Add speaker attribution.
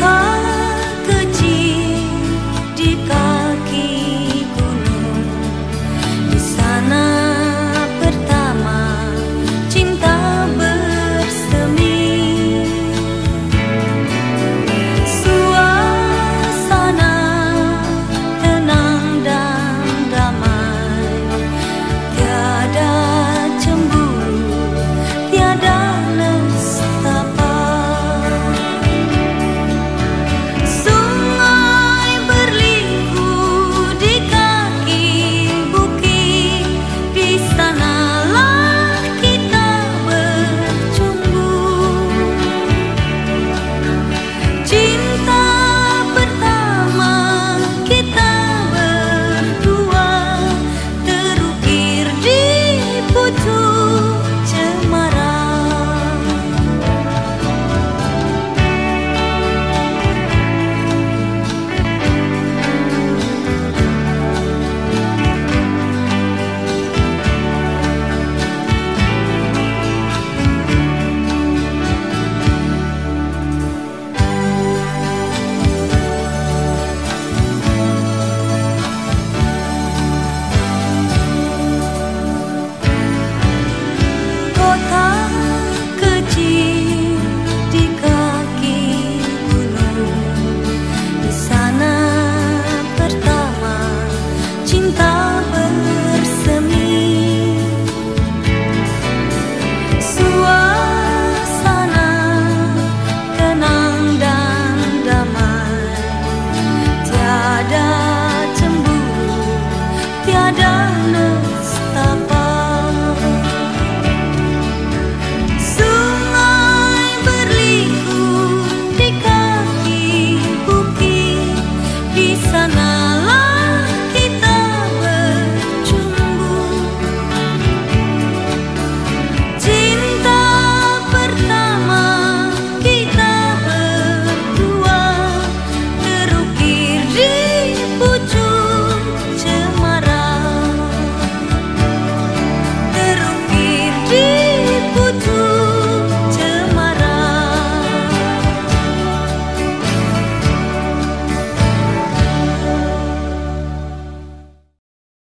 Speaker 1: come.